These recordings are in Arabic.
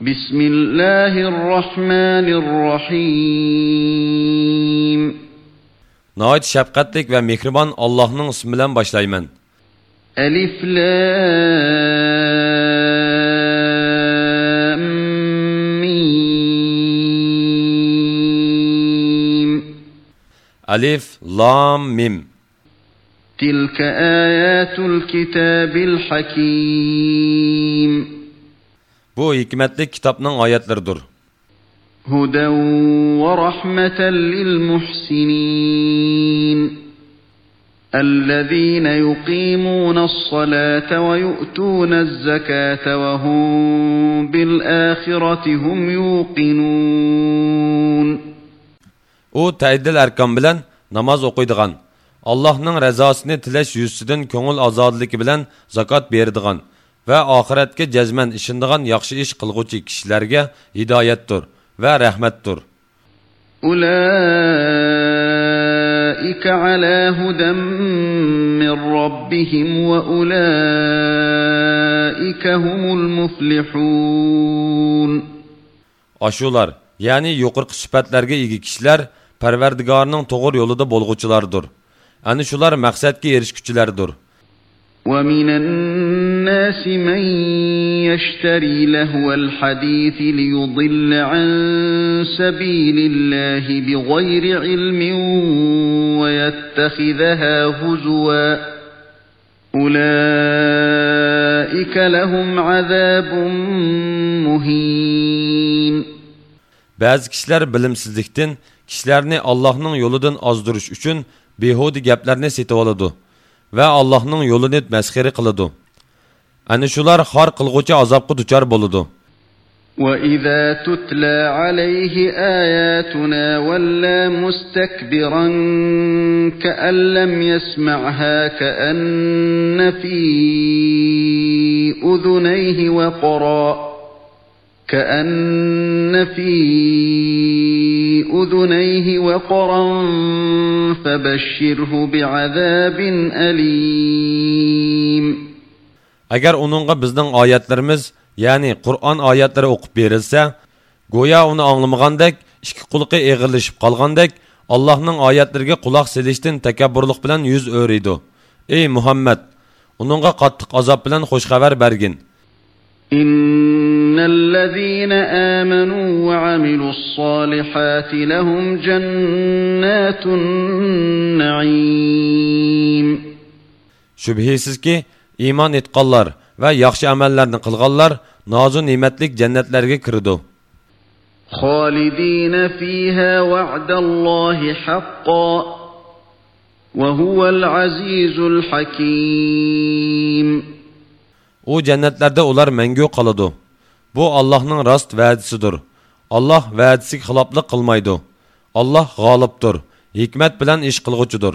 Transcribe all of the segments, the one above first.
بسم الله الرحمن الرحيم Nəhayət şəfqətlik və mehriban Allah'ın ismi ilə başlayman. ألف لام ميم Alif, Lam, Mim. تلك آيات الكتاب الحكيم Bu hikmetli kitabının ayetleridir. Huden ve rahmeten lil muhsinin. الذين يقيمون الصلاة ويؤتون الزكاة وهم بالآخرة هم يوقنون O təydil ərkan bilən namaz oquyduğan, Allah'ın rəzasını tiləş yüzsüdən könül azadlığı bilən zakat verdiğan, və ahirətə cəzmən işindigan yaxşı iş qılğucu kişilərə hidayətdir və rəhmətdir. أولئك على هدى من ربهم وأولئك هم المفلحون Aşular, yəni yuqurqı sifətlərə ega kişilər Pərverdigarının doğru yolunda bolğuculardır. Ani şular məqsədki erişküçülərdir. ومن الناس من يشتري لهو الحديث ليضل عن سبيل الله بغير علم ويتخذها هزوا أولئك لهم عذاب مهين Bəzi kişilər bilimsizlikdən kişilərini Allah'ın yoludan azdırış üçün behudi gəplərini setib aladı və Allah'ın yolunu məsxiri qılıdı. Ani şular xar qılğucu azabqı duçar boludu. وَإِذَا تُتْلَى عَلَيْهِ آيَاتُنَا وَلَّى مُسْتَكْبِرًا كَأَن لَّمْ يَسْمَعْهَا كَأَنَّ فِي أُذُنَيْهِ وَقْرًا كَأَنَّ في أُذُنَيْهِ وَقْرًا فَبَشِّرْهُ بِعَذَابٍ أَلِيمٍ Agar onunğa bizning oyatlarimiz, ya'ni Qur'on oyatlari o'qib berilsa, go'yo uni anglamagandek, ikki qulqi eg'irlashib qolgandek, Allohning oyatlariga quloq selishdan takabburlik bilan yuz o'riydi. Ey Muhammad, uningga qattiq azob bilan xush xabar bergin. إن الذين آمنوا وعملوا الصالحات لهم جنات النعيم Shubhisizki, iymon etqanlar va yaxshi amallarni qilganlar nozu ne'matlik jannatlarga kirdi. خالدين فيها وعد الله حقا وهو العزيز الحكيم U jannatlarda ular mangu qoladi. Bu Allohning rost va'disidir. Alloh va'disiga xiloflik qilmaydi. Alloh g'olibdir. Hikmat bilan ish qilg'uchidir.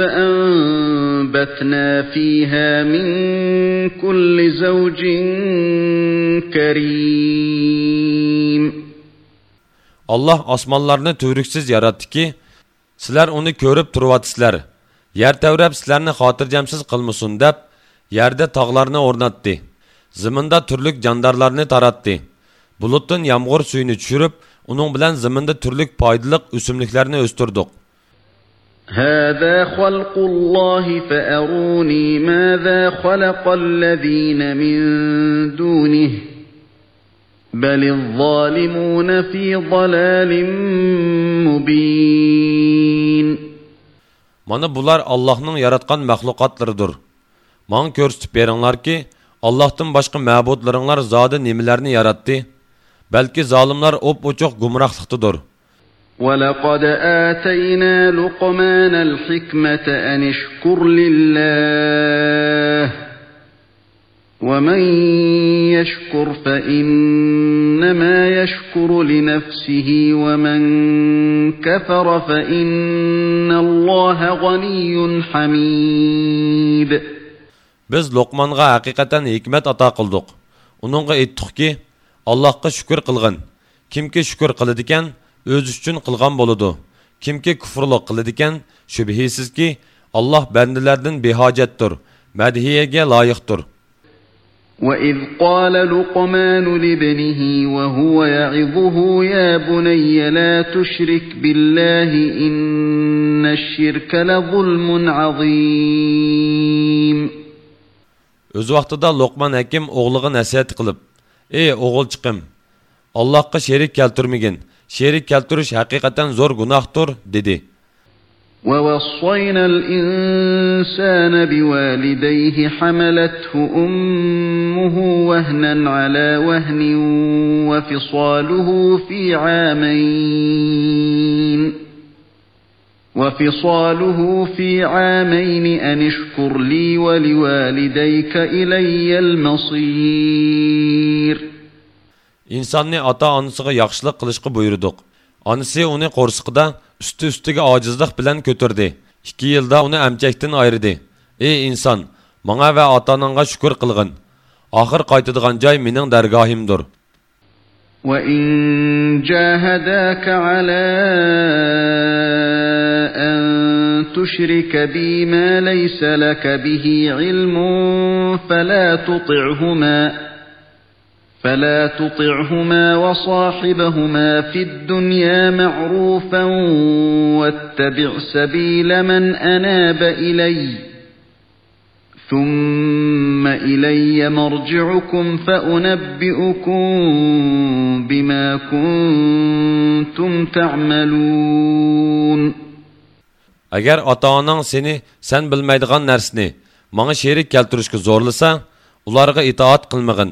فأنبتنا فيها من كل زوج كريم Allah osmonlarni turiksiz yaratdiki, sizlar uni ko'rib turyotsizlar. Yer tavrab sizlarni xotirjamsiz qilmasin deb, yerda tog'larni o'rnatdi. Ziminda turlik jandarlarni taratdi. Bulutdan yomg'ir suyini tushirib, uning bilan ziminda turlik foydaliq o'simliklarni o'stirdik. هذا خلق الله فأروني ماذا خلق الذين من دونه بل الظالمون في ضلال mubin Mana bular Allah'ın yaratqan məxluqatlarıdır. Man görüntüb berinlar ki, Allah'tan başqa məbudlarınlar zadı nemilərini yaratdı. Bəlkə zalimlər op-uçuq gumraqlıqdadır. ولقد آتينا لقمان الحكمة أن اشكر لله ومن يشكر فإنما يشكر لنفسه ومن كفر فإن الله غني حميد Biz Lokman'a hakikaten hikmet ata kıldık. Onunla ettik ki Allah'a şükür kılgın. Kimki şükür kılıdiken öz üçün qılğan boludu. Kimki kufrluq qılıdikan, şübhisiz ki, Allah bendilərdən behacətdir, mədhiyəyə layiqdir. وإذ قال لقمان لابنه وهو يعظه يا بني لا تشرك بالله إن الشرك لظلم عظيم Öz vaqtida Luqman hakim o'g'liga nasihat qilib, "Ey o'g'ilchiqim, Allohga sherik keltirmagin. Sherik keltirish haqiqatan zo'r gunohdir", dedi. ووصينا الإنسان بوالديه حملته أمه وهنا على وهن وفصاله في عامين وفصاله في عامين أن اشكر لي ولوالديك إلي المصير insonni ota onasiga yaxshilik qilishga buyurdik onasi uni qo'rsiqida usti ustiga ojizlik bilan ko'tardi ikki yilda uni amchakdan ayirdi ey inson manga va ota onangga shukur qilg'in oxir qaytadigan joy mening dargohimdir وإن جاهداك على أن تشرك بي ما ليس لك به علم فلا تطعهما فلا تطعهما وصاحبهما في الدنيا معروفا واتبع سبيل من أناب إليّ ثم إلي مرجعكم فأنبئكم بما كنتم تعملون agar ota onang seni sen bilmaydigan narsani manga sherik keltirishga zo'rlasa ularga itoat qilmag'in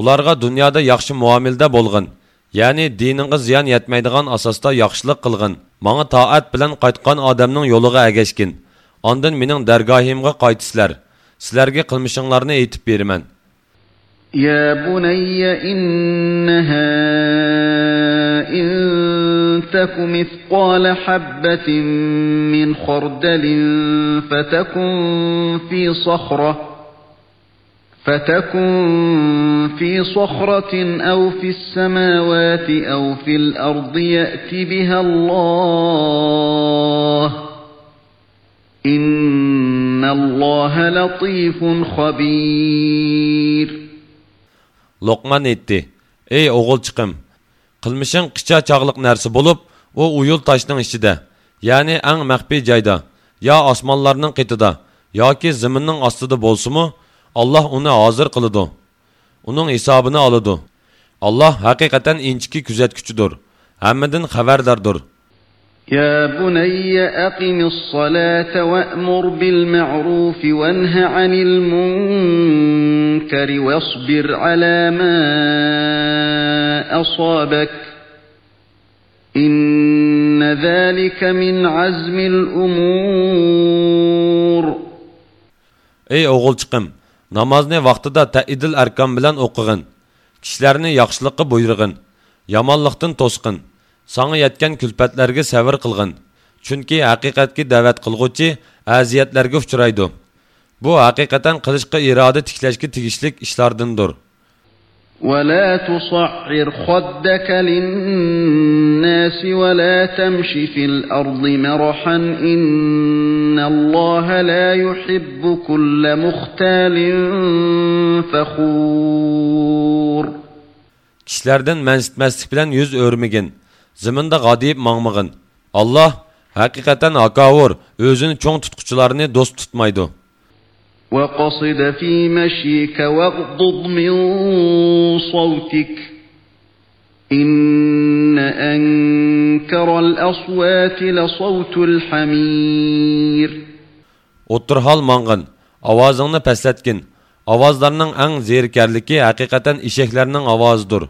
ularga dunyoda yaxshi muomilda bo'lg'in ya'ni diningga ziyon yetmaydigan asosda yaxshilik qilg'in manga toat bilan qaytgan odamning yo'liga agashgin ondan mening dargohimga qaytisizlar sizlarga qilmishinglarni aytib beraman يا بني إنها إن تك مثقال حبة من خردل فتكن في صخرة فتكن في صخرة أو في السماوات أو في الأرض يأت بها الله إن الله لطيف خبير luqman aytdi ey o'g'ilchiqim qilmishing qicha chog'liq narsa bo'lib u uyul toshning ichida ya'ni ang maxfiy joyda yo osmonlarning qitida yoki zaminning ostida bo'lsimi alloh uni hozir qiladi uning hisobini oladi alloh haqiqatan inchiki kuzatguchidir hammadan xabardordir يا بني أقم الصلاة وأمر بالمعروف وانه عن المنكر واصبر على ما أصابك إن ذلك من عزم الأمور ey o'g'ilchiqim namozni vaqtida taidil arkan bilan o'qig'in. Kishilarni yaxshilikqa buyurg'in yomonlikdan to'sqin. Sanga yetgan kulfatlarga savr qilg'in. Chunki haqiqatga da'vat qilg'uvchi aziyatlarga uchraydi. Bu haqiqatan qilishqa iroda tiklashga tegishlik ishlardindir. ولا تصعر خدك للناس ولا تمش في الأرض مرحا إن الله لا يحب كل مختال فخور kishilardan mansitmaslik bilan yuz o'rmagin ziminda g'adiyib mangmag'in alloh haqiqatan hakavur o'zini cho'ng tutquchilarni do'st tutmaydi وقصد في مشيك واغضض من صوتك. إن أنكر الأصوات لصوت الحمير. اترحال مانغن أوازنا پسلتكن أوازلارنن أن زيركارلكي حقيقتن إشيكلارنن أوازدور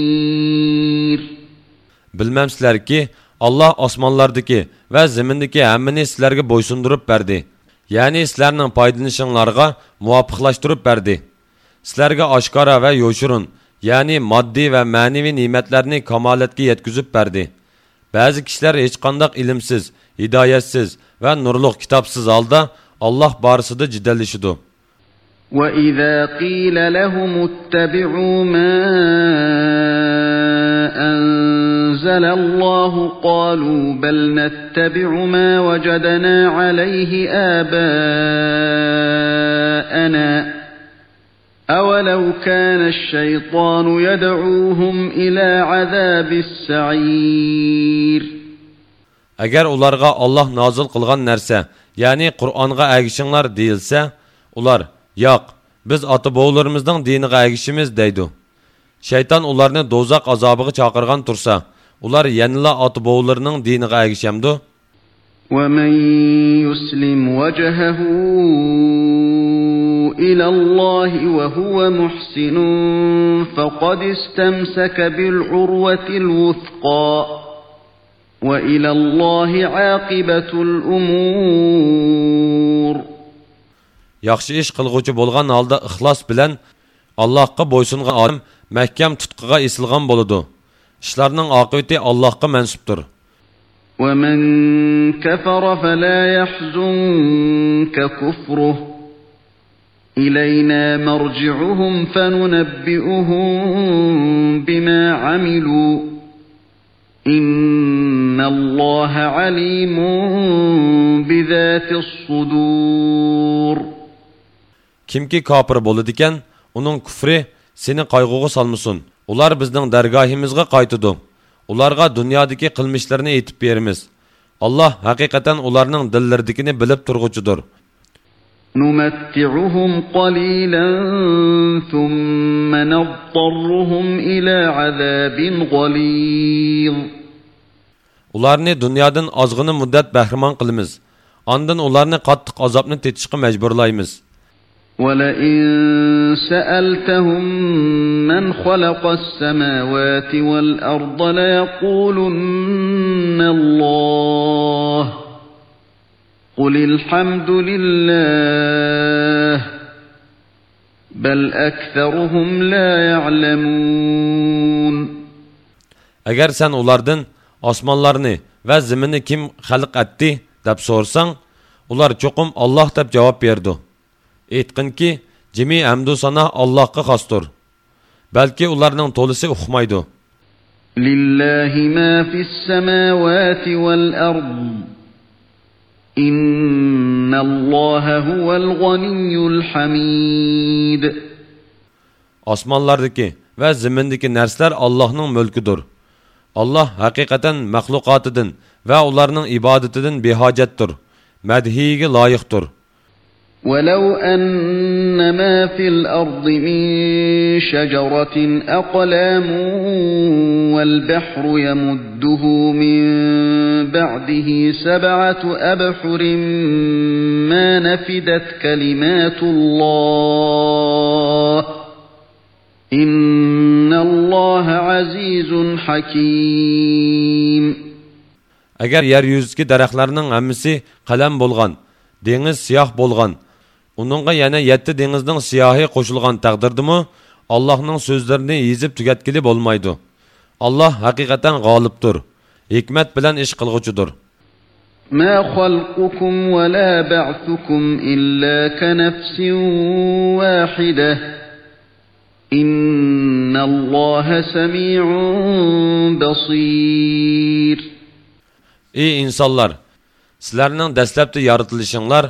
Bilmamsizlarki, Allah osmonlardagi va zimindagi hammani sizlarga bo'ysundirib berdi. Ya'ni sizlarning foydalanishinglarga muvofiqlashtirib berdi. Sizlarga oshkora va yo'shurun, ya'ni moddiy va ma'naviy ne'matlarni kamolatga yetkazib berdi. Ba'zi kishilar hech qanday ilmsiz, hidoyatsiz va nurliq kitobsiz holda Alloh borisida jidallashidi. وَإِذَا قِيلَ لَهُمُ اتَّبِعُوا مَا أَنزَلَ اللَّهُ قَالُوا بَلْ نَتَّبِعُ مَا وَجَدْنَا عَلَيْهِ آبَاءَنَا أَوَلَوْ كَانَ الشَّيْطَانُ يَدْعُوهُمْ إِلَى عَذَابِ السَّعِيرِ Agar ularga Alloh nozil qilgan narsa, ya'ni Qur'onga agishinglar deyilsa, ular Yo'q, biz ota-bovlarimizning diniga agishimiz deydi. Shayton ularni do'zax azobiga chaqirgan tursa, ular yanila ota-bovlarining diniga agishamdi. وَمَن يُسْلِمْ وَجْهَهُ إِلَى اللَّهِ وَهُوَ مُحْسِنٌ فَقَدِ اسْتَمْسَكَ بِالْعُرْوَةِ الْوُثْقَى وَإِلَى اللَّهِ عَاقِبَةُ الْأُمُورِ yaxshi ish qilg'uvchi bo'lgan holda ixlos bilan allohga bo'ysungan odam mahkam tutqiga esilgan bo'ladi Ishlarning oqibati allohga mansubdir ومن كفر فلا يحزنك كفره إلينا مرجعهم فننبئهم بما عملوا إن الله عليم بذات الصدور kimki kofir bo'ladi ekan uning kufri seni qayg'uga solmasin ular bizning dargohimizga qaytidi ularga dunyodagi qilmishlarini aytib beramiz alloh haqiqatan ularning dillaridikini bilib turg'uchidir نمتعهم قليلا ثم نضطرهم إلى عذاب غليظ ularni dunyodan ozg'ini muddat bahramon qilamiz ondan ularni qattiq azobni tetishga majburlaymiz ولئن سألتهم من خلق السماوات والأرض ليقولن الله قل الحمد لله بل أكثرهم لا يعلمون agar sen ulardan osmonlarni va ziminni kim xalq etdi deb so'rsang ular cho'qim olloh deb javob berdi aytqinki jimi hamdu sano allohga xosdir. Balki ularning to'lisi uqmaydi lillahi ma fis samawati val ard. İnnalloha huval g'aniyyul hamid. Osmonlardagi va zimindagi narsalar allohning mulkidir. Alloh haqiqatan maxluqotidan va ularning ibodatidan behojatdir. Madhiyga loyiqdir. ولو أن ما في الأرض من شجرة أقلام والبحر يمده من بعده سبعة أبحر ما نفدت كلمات الله إن الله عزيز حكيم. agar yer yuzidagi daraxtlarning hammasi qalam bo'lgan dengiz siyoh bo'lgan uningga yana yetti dengizning siyohi qo'shilgan taqdirdimi allohning so'zlarini yezib tugatgili bo'lmaydi alloh haqiqatan g'olibdir hikmat bilan ish qilg'uchidir ما خلقكم ولا بعثكم إلا كنفس واحدة إن الله سميع بصير ey insonlar sizlarning dastlabki yoritilishinglar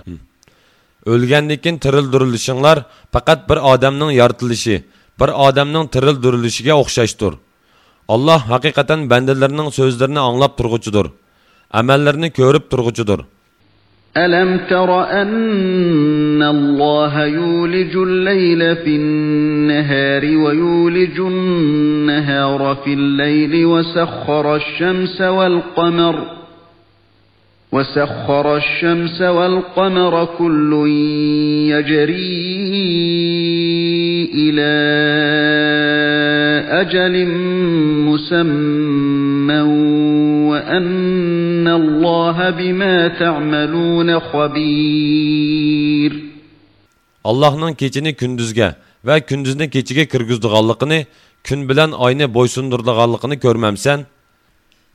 o'lgandan tirildirilishinglar faqat bir odamning yoritilishi bir odamning tirildirilishiga o'xshashdir Allah haqiqatan bandalarning so'zlarini anglab turg'uchidir. Amallarini ko'rib turg'uchidir. ألم تر أن الله يولج الليل في النهار ويولج النهار في الليل وسخر الشمس والقمر وَسَخَّرَ الشَّمْسَ وَالْقَمَرَ كُلٌّ يَجْرِي إِلَى أَجَلٍ مُّسَمًّى وَأَنَّ اللَّهَ بِمَا تَعْمَلُونَ خَبِيرٌ. Allah'ın keçini gündüzge ve gündüzünü keçige kırgızdıqallıqını, gün bilen ayını boysundurdıqallıqını görmemsen,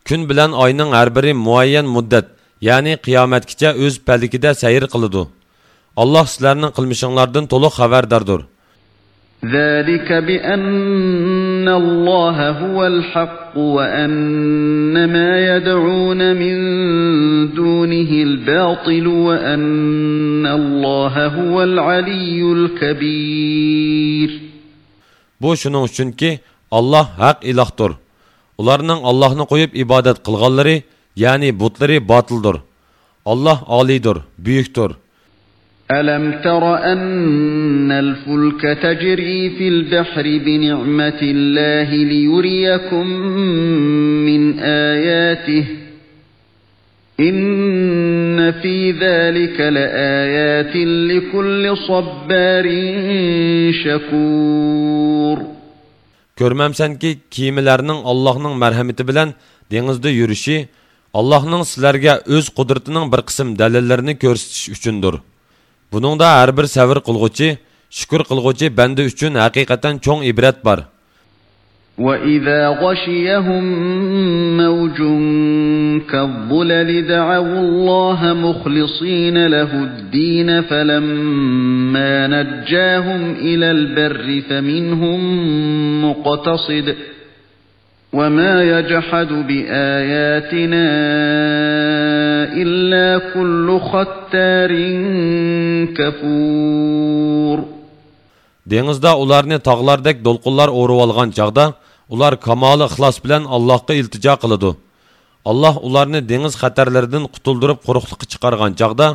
gün bilen ayının her biri muayyen müddet, ya'ni qiyomatgacha o'z palikida sayr qiladi. Alloh sizlarning qilmishinglardan to'liq xabardordir. ذلك بأن الله هو الحق وأن ما يدعون من دونه الباطل وأن الله هو العلي الكبير Bu shuning uchunki Alloh haq ilohdir. Ularning Allohni qo'yib ibodat qilganlari, Yani butları batıldır. Allah alidir, büyüktür. أَلَمْ تَرَ أَنَّ الْفُلْكَ تَجْرِي فِي الْبَحْرِ بِنِعْمَةِ اللّٰهِ لِيُرِيَكُمْ مِنْ آيَاتِهِ İnne fî zâlike le âyâtin li kulli sabbârin şekûr. Görmemsen ki kimilerinin Allah'ın merhameti bilen denizde yürüyüşü, Аллаһның sizlarga o'z qudratining bir qism dalillərini ko'rsatish uchundir. Buningda har bir savr qilg'uchi, shukr qilg'uchi banda uchun haqiqatan cho'ng ibrat bor. وإذا غشيهم موج كالظلل دعوا الله مخلصين له الدين فلما نجاهم إلى البر فمنهم مقتصد وما يجحد بآياتنا إلا كل ختار كفور Dengizda ularni tog'lardek do'lqinlar o'rib olgan chaqda ular kamoli ixlos bilan Allohga iltijo qiladi. Alloh ularni dengiz xatarlaridan qutuldirib quruqlikqa chiqargan chaqda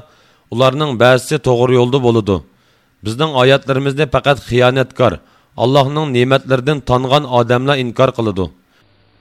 ularning ba'zisi to'g'ri yo'lda bo'ladi. Bizning oyatlarimizni faqat xiyonatkor, Allohning ne'matlaridan tongan odamlar inkor qiladi.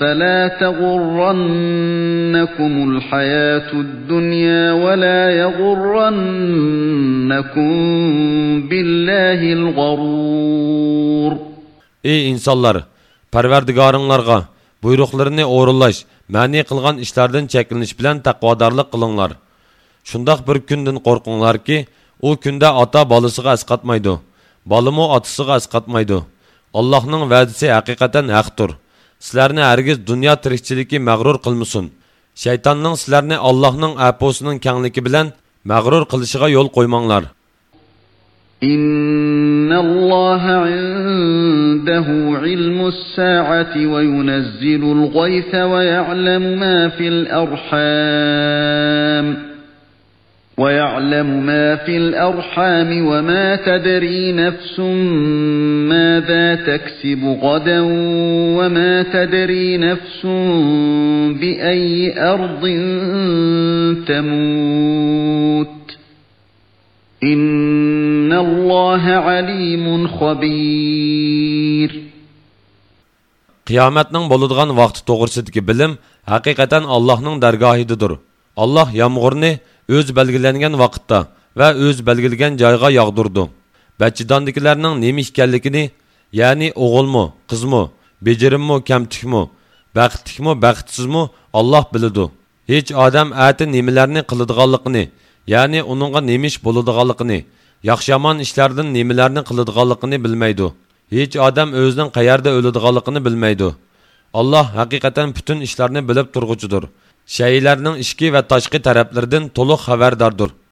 فلا تغرنكم الحياة الدنيا ولا يغرنكم بالله الغرور Ey insonlar, Parvardigoringlarga buyruqlarini o'rinlash, ma'ni qilgan ishlardan cheklanish bilan taqvodorlik qilinglar. Shundoq bir kundan qo'rqinglarki, u kunda ota bolasiga asqatmaydi, bolimi otasiga asqatmaydi. Allohning va'dasi haqiqatan haqdir. Sizlarni hargiz dunyo tirikchiligi mag'rur qilmasin. Shaytonning sizlarni Allohning aposining kengligi bilan mag'rur qilishiga yo'l qo'ymanglar. إن الله عنده علم الساعة وينزل الغيث ويعلم ما في الأرحام ويعلم ما في الأرحام وما تدري نفس ماذا تكسب غدا وما تدري نفس بأي أرض تموت إن الله عليم خبير Qiyomatning bo'ladigan vaqti to'g'risidagi bilim haqiqatan Allohning dargohidadir. Alloh yomg'irni o'z belgilangan vaqtda va o'z belgilagan joyga yog'dirdi. Bachidondikilarning nima ekanligini, ya'ni o'g'ilmi, qizmi, bejirimmi, kamtikmi, baxtlikmi, baxtsizmi Alloh biladi. Hech odam ati nimalarni qiladiganligini, ya'ni uningga nima ish bo'ladiganligini, yaxshi yomon ishlardan nimalarni qiladiganligini bilmaydi. Hech odam o'zining qayerda o'ladiganligini bilmaydi. Alloh haqiqatan butun ishlarni bilib turg'uchidir. شەيئىلەرنىڭ ئىچكى ۋە تاشقى تەرەپلىرىدىن تولۇق خەۋەرداردۇر